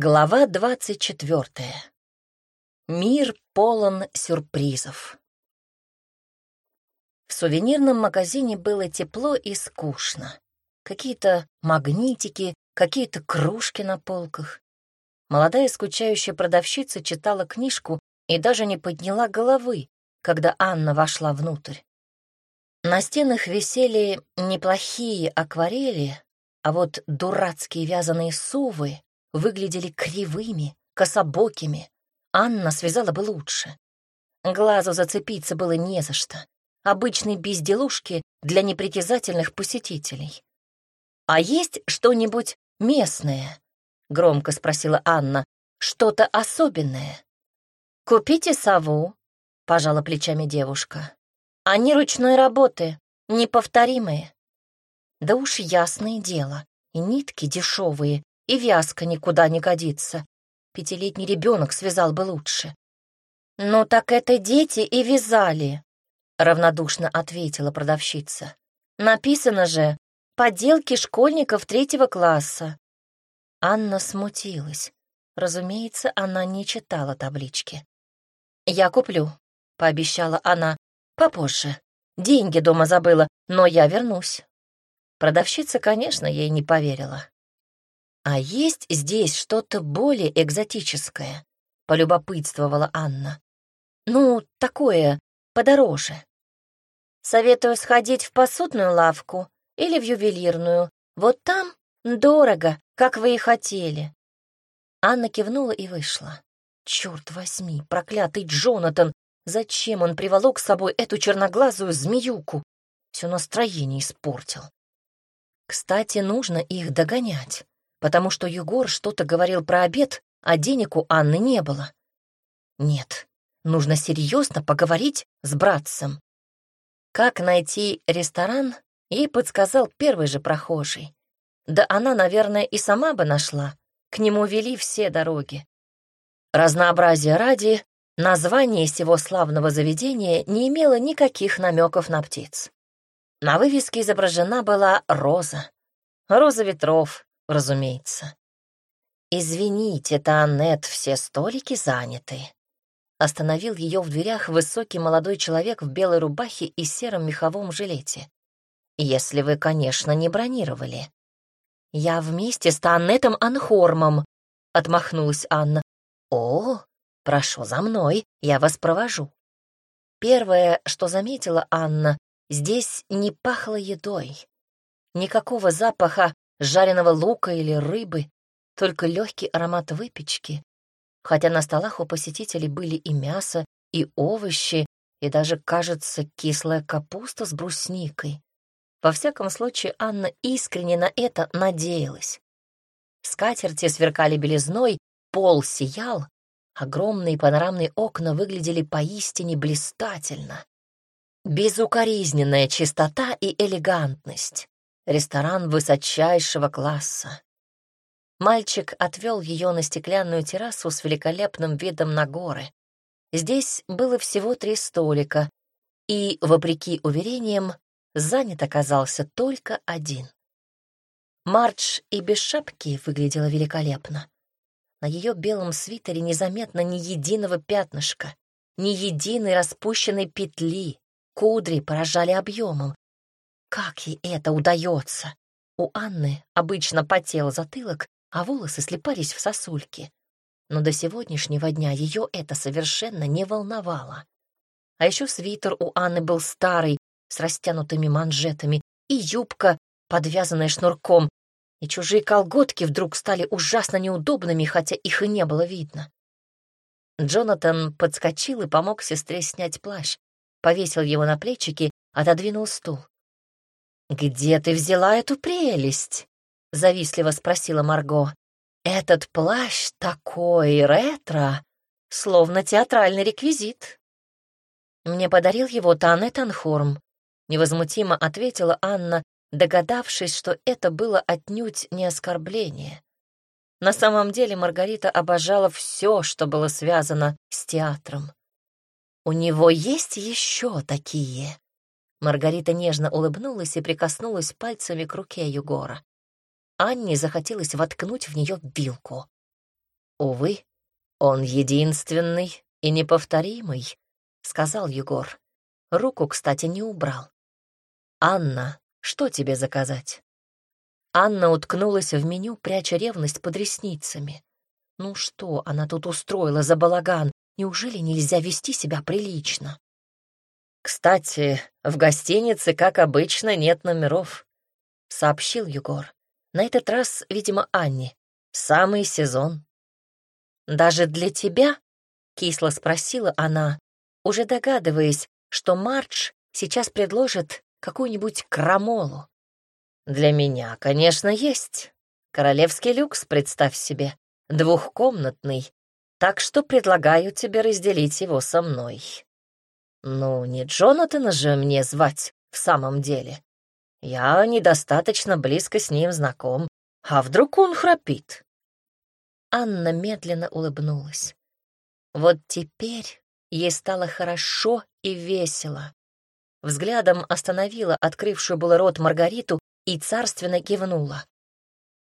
Глава двадцать четвертая. Мир полон сюрпризов. В сувенирном магазине было тепло и скучно. Какие-то магнитики, какие-то кружки на полках. Молодая скучающая продавщица читала книжку и даже не подняла головы, когда Анна вошла внутрь. На стенах висели неплохие акварели, а вот дурацкие вязаные сувы выглядели кривыми, кособокими. Анна связала бы лучше. Глазу зацепиться было не за что. Обычные безделушки для непритязательных посетителей. «А есть что-нибудь местное?» — громко спросила Анна. «Что-то особенное?» «Купите сову», — пожала плечами девушка. «Они ручной работы, неповторимые». Да уж ясное дело, и нитки дешевые, и вязка никуда не годится. Пятилетний ребенок связал бы лучше. «Ну так это дети и вязали», — равнодушно ответила продавщица. «Написано же «Поделки школьников третьего класса». Анна смутилась. Разумеется, она не читала таблички. «Я куплю», — пообещала она, — «попозже. Деньги дома забыла, но я вернусь». Продавщица, конечно, ей не поверила. «А есть здесь что-то более экзотическое?» — полюбопытствовала Анна. «Ну, такое, подороже». «Советую сходить в посудную лавку или в ювелирную. Вот там дорого, как вы и хотели». Анна кивнула и вышла. «Черт возьми, проклятый Джонатан! Зачем он приволок с собой эту черноглазую змеюку? Все настроение испортил. Кстати, нужно их догонять, потому что Егор что-то говорил про обед, а денег у Анны не было. Нет, нужно серьезно поговорить с братцем. Как найти ресторан, ей подсказал первый же прохожий. Да она, наверное, и сама бы нашла. К нему вели все дороги. Разнообразие ради, название сего славного заведения не имело никаких намеков на птиц. На вывеске изображена была роза. Роза ветров, разумеется. «Извините, Таанет, все столики заняты». Остановил ее в дверях высокий молодой человек в белой рубахе и сером меховом жилете. «Если вы, конечно, не бронировали». «Я вместе с Таанетом Анхормом», — отмахнулась Анна. «О, прошу за мной, я вас провожу». Первое, что заметила Анна, Здесь не пахло едой. Никакого запаха жареного лука или рыбы, только легкий аромат выпечки. Хотя на столах у посетителей были и мясо, и овощи, и даже, кажется, кислая капуста с брусникой. Во всяком случае, Анна искренне на это надеялась. Скатерти сверкали белизной, пол сиял, огромные панорамные окна выглядели поистине блистательно. Безукоризненная чистота и элегантность. Ресторан высочайшего класса. Мальчик отвел ее на стеклянную террасу с великолепным видом на горы. Здесь было всего три столика, и, вопреки уверениям, занят оказался только один. Мардж и без шапки выглядела великолепно. На ее белом свитере незаметно ни единого пятнышка, ни единой распущенной петли, Кудри поражали объемом. Как ей это удается? У Анны обычно потел затылок, а волосы слепались в сосульки. Но до сегодняшнего дня ее это совершенно не волновало. А еще свитер у Анны был старый, с растянутыми манжетами, и юбка, подвязанная шнурком, и чужие колготки вдруг стали ужасно неудобными, хотя их и не было видно. Джонатан подскочил и помог сестре снять плащ повесил его на плечики, отодвинул стул. «Где ты взяла эту прелесть?» — завистливо спросила Марго. «Этот плащ такой ретро, словно театральный реквизит». «Мне подарил его Танне Танхорм», — невозмутимо ответила Анна, догадавшись, что это было отнюдь не оскорбление. На самом деле Маргарита обожала все, что было связано с театром. «У него есть еще такие?» Маргарита нежно улыбнулась и прикоснулась пальцами к руке Югора. Анне захотелось воткнуть в нее вилку. Увы, он единственный и неповторимый, — сказал Егор. Руку, кстати, не убрал. «Анна, что тебе заказать?» Анна уткнулась в меню, пряча ревность под ресницами. Ну что она тут устроила за балаган? Неужели нельзя вести себя прилично? «Кстати, в гостинице, как обычно, нет номеров», — сообщил Егор. На этот раз, видимо, Анне. Самый сезон. «Даже для тебя?» — кисло спросила она, уже догадываясь, что Мардж сейчас предложит какую-нибудь крамолу. «Для меня, конечно, есть. Королевский люкс, представь себе, двухкомнатный, так что предлагаю тебе разделить его со мной. Ну, не Джонатана же мне звать в самом деле. Я недостаточно близко с ним знаком. А вдруг он храпит?» Анна медленно улыбнулась. Вот теперь ей стало хорошо и весело. Взглядом остановила открывшую было рот Маргариту и царственно кивнула.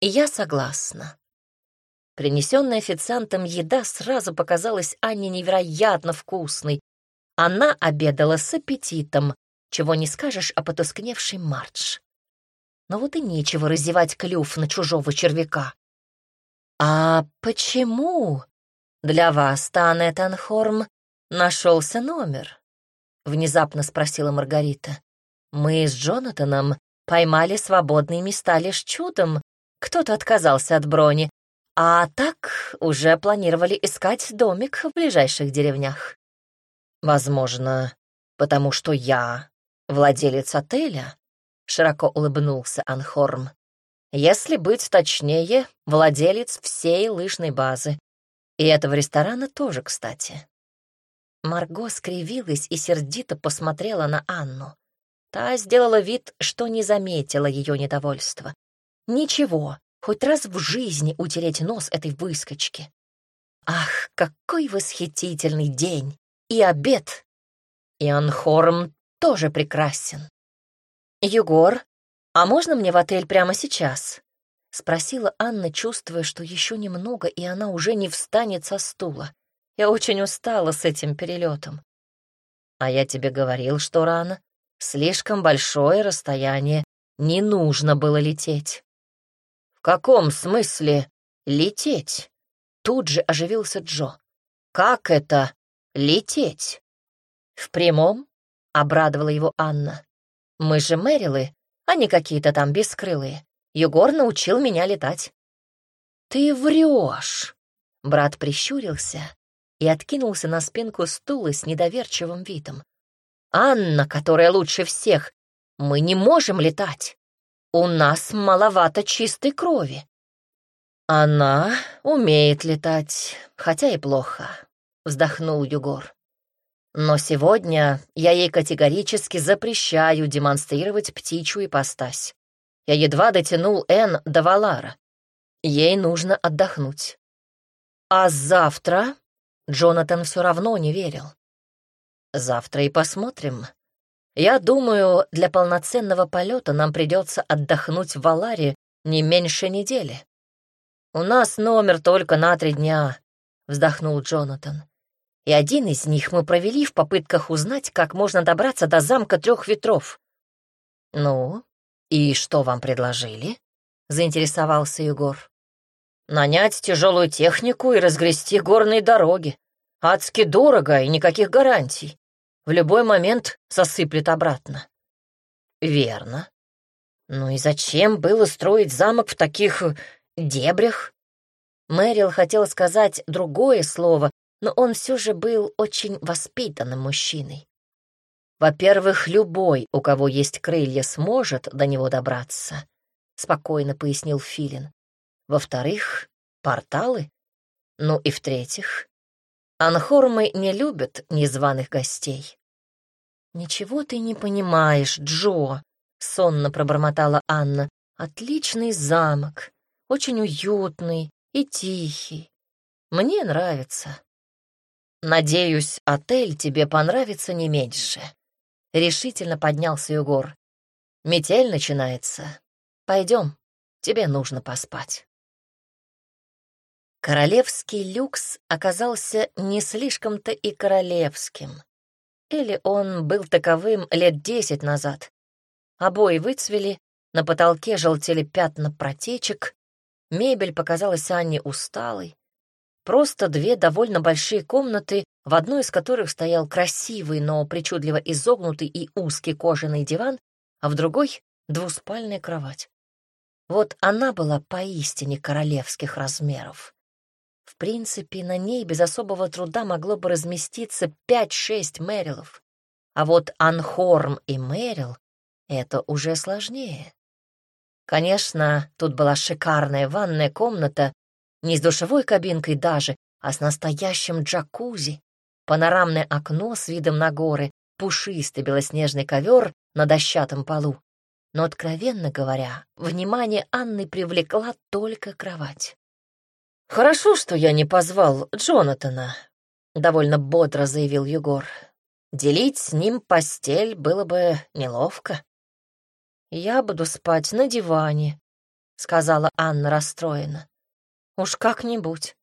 Я согласна. Принесенная официантом еда сразу показалась Анне невероятно вкусной. Она обедала с аппетитом, чего не скажешь о потускневшей Мардж. Но вот и нечего разевать клюв на чужого червяка. «А почему для вас, Тане Танхорм, нашелся номер?» — внезапно спросила Маргарита. «Мы с Джонатаном поймали свободные места лишь чудом. Кто-то отказался от брони, а так уже планировали искать домик в ближайших деревнях. Возможно, потому что я владелец отеля, широко улыбнулся Анхорм. Если быть точнее, владелец всей лыжной базы. И этого ресторана тоже, кстати. Марго скривилась и сердито посмотрела на Анну. Та сделала вид, что не заметила ее недовольства. Ничего, хоть раз в жизни утереть нос этой выскочки. Ах, какой восхитительный день! И обед! И Анхорм тоже прекрасен. «Егор, а можно мне в отель прямо сейчас?» — спросила Анна, чувствуя, что еще немного, и она уже не встанет со стула. «Я очень устала с этим перелетом». «А я тебе говорил, что рано. Слишком большое расстояние. Не нужно было лететь». «В каком смысле лететь?» Тут же оживился Джо. «Как это лететь?» «В прямом?» — обрадовала его Анна. Мы же Мэрилы, а не какие-то там бескрылые. Егор научил меня летать». «Ты врешь!» Брат прищурился и откинулся на спинку стула с недоверчивым видом. «Анна, которая лучше всех, мы не можем летать. У нас маловато чистой крови». «Она умеет летать, хотя и плохо», — вздохнул Югор. Но сегодня я ей категорически запрещаю демонстрировать птичью ипостась. Я едва дотянул Энн до Валара. Ей нужно отдохнуть. А завтра Джонатан все равно не верил. Завтра и посмотрим. Я думаю, для полноценного полета нам придется отдохнуть в Валаре не меньше недели. У нас номер только на три дня, вздохнул Джонатан и один из них мы провели в попытках узнать, как можно добраться до замка трех ветров. «Ну, и что вам предложили?» — заинтересовался Егор. «Нанять тяжелую технику и разгрести горные дороги. Адски дорого и никаких гарантий. В любой момент сосыплет обратно». «Верно. Ну и зачем было строить замок в таких дебрях?» Мэрил хотела сказать другое слово, но он все же был очень воспитанным мужчиной. Во-первых, любой, у кого есть крылья, сможет до него добраться, спокойно пояснил Филин. Во-вторых, порталы. Ну и в-третьих, анхормы не любят незваных гостей. «Ничего ты не понимаешь, Джо», — сонно пробормотала Анна. «Отличный замок, очень уютный и тихий. Мне нравится. «Надеюсь, отель тебе понравится не меньше», — решительно поднялся Егор. «Метель начинается. Пойдем, тебе нужно поспать». Королевский люкс оказался не слишком-то и королевским. Или он был таковым лет десять назад. Обои выцвели, на потолке желтели пятна протечек, мебель показалась Анне усталой. Просто две довольно большие комнаты, в одной из которых стоял красивый, но причудливо изогнутый и узкий кожаный диван, а в другой — двуспальная кровать. Вот она была поистине королевских размеров. В принципе, на ней без особого труда могло бы разместиться пять-шесть Мэрилов. А вот Анхорм и Мэрил — это уже сложнее. Конечно, тут была шикарная ванная комната, не с душевой кабинкой даже, а с настоящим джакузи, панорамное окно с видом на горы, пушистый белоснежный ковер на дощатом полу. Но, откровенно говоря, внимание Анны привлекла только кровать. «Хорошо, что я не позвал Джонатана», — довольно бодро заявил Егор. «Делить с ним постель было бы неловко». «Я буду спать на диване», — сказала Анна расстроена. «Уж как-нибудь».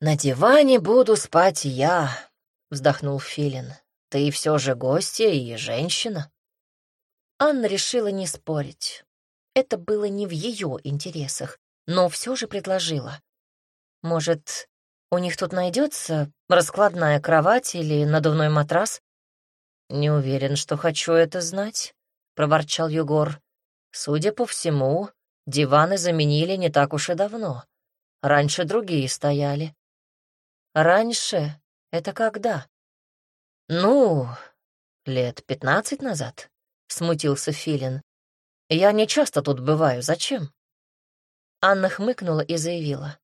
«На диване буду спать я», — вздохнул Филин. «Ты все же гостья и женщина». Анна решила не спорить. Это было не в ее интересах, но все же предложила. Может, у них тут найдется раскладная кровать или надувной матрас? Не уверен, что хочу это знать, проворчал Егор. Судя по всему, диваны заменили не так уж и давно. Раньше другие стояли. Раньше? Это когда? Ну, лет пятнадцать назад, смутился Филин. Я не часто тут бываю. Зачем? Анна хмыкнула и заявила.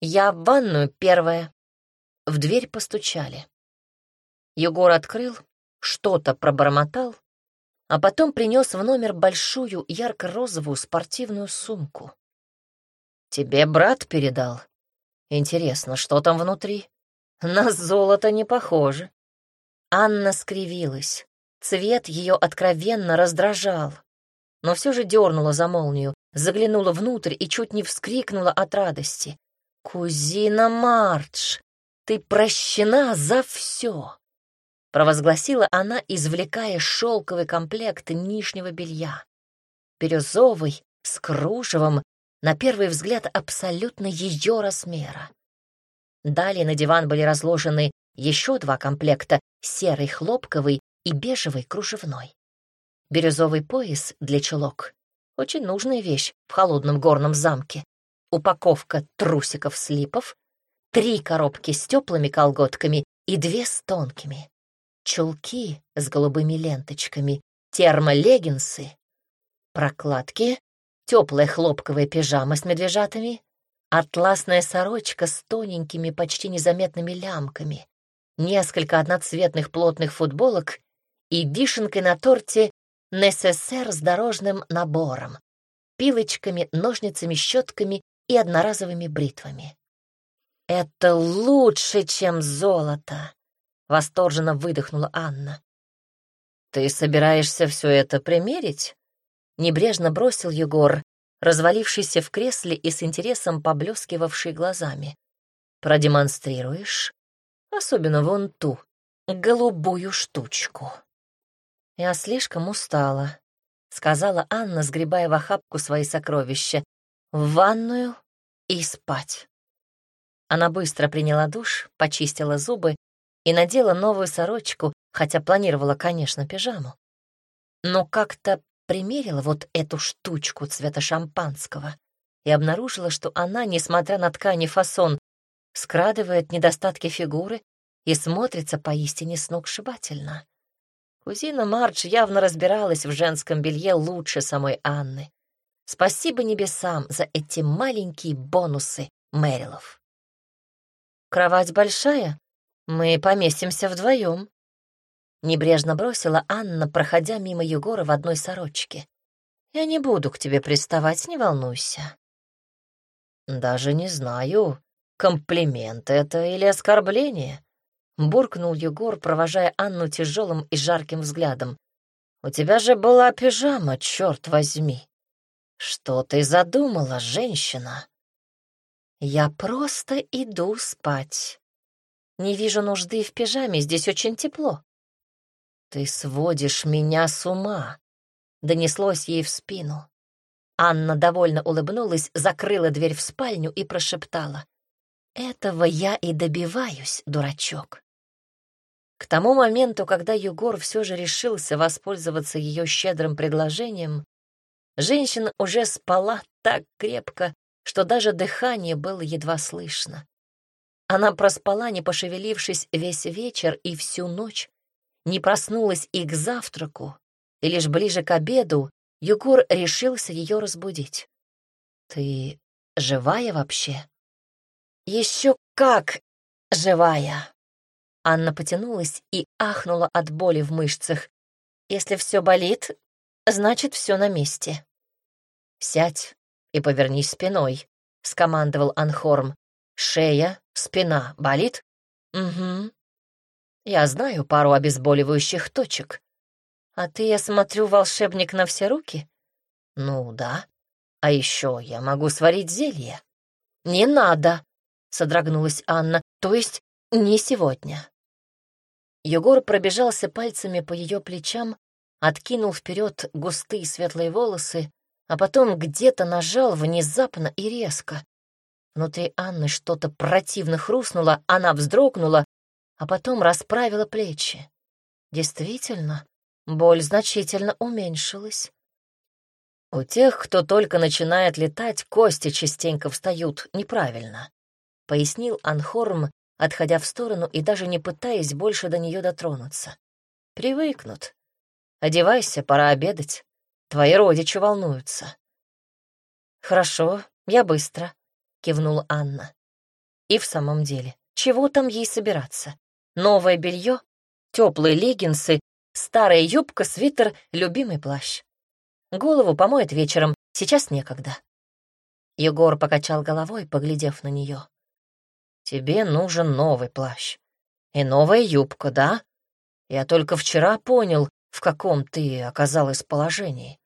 «Я в ванную первая». В дверь постучали. Егор открыл, что-то пробормотал, а потом принес в номер большую ярко-розовую спортивную сумку. «Тебе брат передал? Интересно, что там внутри? На золото не похоже». Анна скривилась. Цвет ее откровенно раздражал, но все же дернула за молнию, заглянула внутрь и чуть не вскрикнула от радости. «Кузина Мардж, ты прощена за все!» провозгласила она, извлекая шелковый комплект нижнего белья. Бирюзовый, с кружевом, на первый взгляд абсолютно ее размера. Далее на диван были разложены еще два комплекта — серый хлопковый и бежевый кружевной. Бирюзовый пояс для чулок — очень нужная вещь в холодном горном замке упаковка трусиков-слипов, три коробки с теплыми колготками и две с тонкими, чулки с голубыми ленточками, термолеггинсы, прокладки, теплая хлопковая пижама с медвежатами, атласная сорочка с тоненькими, почти незаметными лямками, несколько одноцветных плотных футболок и вишенкой на торте НССР с дорожным набором, пилочками, ножницами, щетками и одноразовыми бритвами. «Это лучше, чем золото!» — восторженно выдохнула Анна. «Ты собираешься все это примерить?» — небрежно бросил Егор, развалившийся в кресле и с интересом поблескивавший глазами. «Продемонстрируешь? Особенно вон ту, голубую штучку». «Я слишком устала», — сказала Анна, сгребая в охапку свои сокровища, в ванную и спать. Она быстро приняла душ, почистила зубы и надела новую сорочку, хотя планировала, конечно, пижаму. Но как-то примерила вот эту штучку цвета шампанского и обнаружила, что она, несмотря на ткани фасон, скрадывает недостатки фигуры и смотрится поистине сногсшибательно. Кузина Мардж явно разбиралась в женском белье лучше самой Анны. Спасибо небесам за эти маленькие бонусы Мэрилов. Кровать большая, мы поместимся вдвоем. Небрежно бросила Анна, проходя мимо Егора в одной сорочке. Я не буду к тебе приставать, не волнуйся. Даже не знаю, комплимент это или оскорбление. Буркнул Егор, провожая Анну тяжелым и жарким взглядом. У тебя же была пижама, черт возьми. «Что ты задумала, женщина?» Я просто иду спать. Не вижу нужды в пижаме, здесь очень тепло. Ты сводишь меня с ума, донеслось ей в спину. Анна довольно улыбнулась, закрыла дверь в спальню и прошептала. «Этого я и добиваюсь, дурачок». К тому моменту, когда Югор все же решился воспользоваться ее щедрым предложением, женщина уже спала так крепко, что даже дыхание было едва слышно. Она проспала, не пошевелившись весь вечер и всю ночь, не проснулась и к завтраку, и лишь ближе к обеду Югор решился ее разбудить. «Ты живая вообще?» «Еще как живая!» Анна потянулась и ахнула от боли в мышцах. «Если все болит, значит, все на месте». «Сядь и повернись спиной», — скомандовал Анхорм. «Шея, спина болит?» «Угу». «Я знаю пару обезболивающих точек». «А ты, я смотрю, волшебник на все руки?» «Ну да. А еще я могу сварить зелье». «Не надо», — содрогнулась Анна. «То есть не сегодня». Егор пробежался пальцами по ее плечам, откинул вперед густые светлые волосы, а потом где-то нажал внезапно и резко. Внутри Анны что-то противно хрустнуло, она вздрогнула, а потом расправила плечи. Действительно, боль значительно уменьшилась. У тех, кто только начинает летать, кости частенько встают неправильно, — пояснил Анхорм, отходя в сторону и даже не пытаясь больше до нее дотронуться. «Привыкнут. Одевайся, пора обедать. Твои родичи волнуются». «Хорошо, я быстро», — кивнула Анна. И в самом деле, чего там ей собираться? Новое белье, теплые леггинсы, старая юбка, свитер, любимый плащ. Голову помоет вечером, сейчас некогда. Егор покачал головой, поглядев на нее. Тебе нужен новый плащ. И новая юбка, да? Я только вчера понял, в каком ты оказалась положении.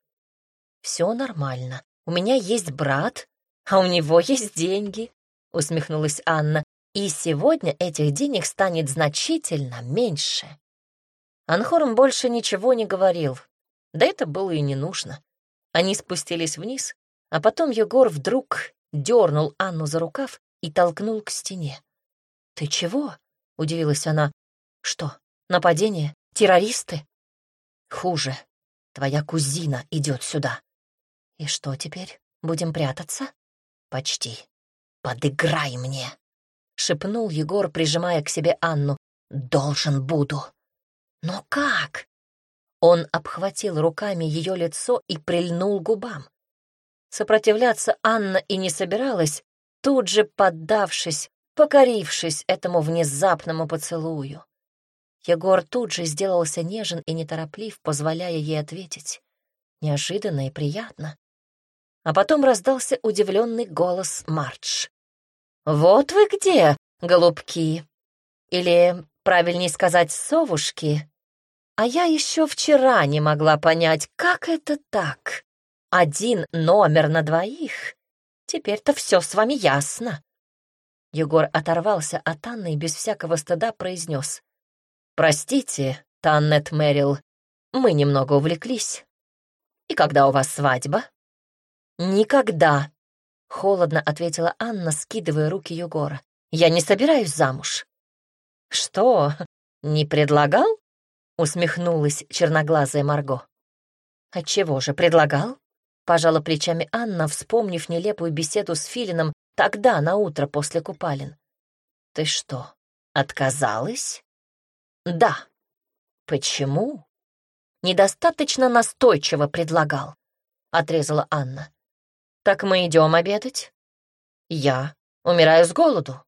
Все нормально. У меня есть брат, а у него есть деньги, усмехнулась Анна. И сегодня этих денег станет значительно меньше. Анхорм больше ничего не говорил. Да это было и не нужно. Они спустились вниз, а потом Егор вдруг дернул Анну за рукав и толкнул к стене. «Ты чего?» — удивилась она. «Что, нападение? Террористы?» «Хуже. Твоя кузина идет сюда». «И что теперь? Будем прятаться?» «Почти. Подыграй мне!» — шепнул Егор, прижимая к себе Анну. «Должен буду». «Но как?» Он обхватил руками ее лицо и прильнул губам. Сопротивляться Анна и не собиралась, тут же поддавшись, покорившись этому внезапному поцелую. Егор тут же сделался нежен и нетороплив, позволяя ей ответить. Неожиданно и приятно. А потом раздался удивленный голос Мардж. «Вот вы где, голубки! Или, правильнее сказать, совушки. А я еще вчера не могла понять, как это так. Один номер на двоих Теперь-то все с вами ясно. Егор оторвался от Анны и без всякого стыда произнес. «Простите, Таннет Мэрил, мы немного увлеклись. И когда у вас свадьба?» «Никогда», — холодно ответила Анна, скидывая руки Егора. «Я не собираюсь замуж». «Что, не предлагал?» — усмехнулась черноглазая Марго. «Отчего же предлагал?» Пожала плечами Анна, вспомнив нелепую беседу с Филином тогда, на утро после купалин. «Ты что, отказалась?» «Да». «Почему?» «Недостаточно настойчиво предлагал», — отрезала Анна. «Так мы идем обедать?» «Я умираю с голоду.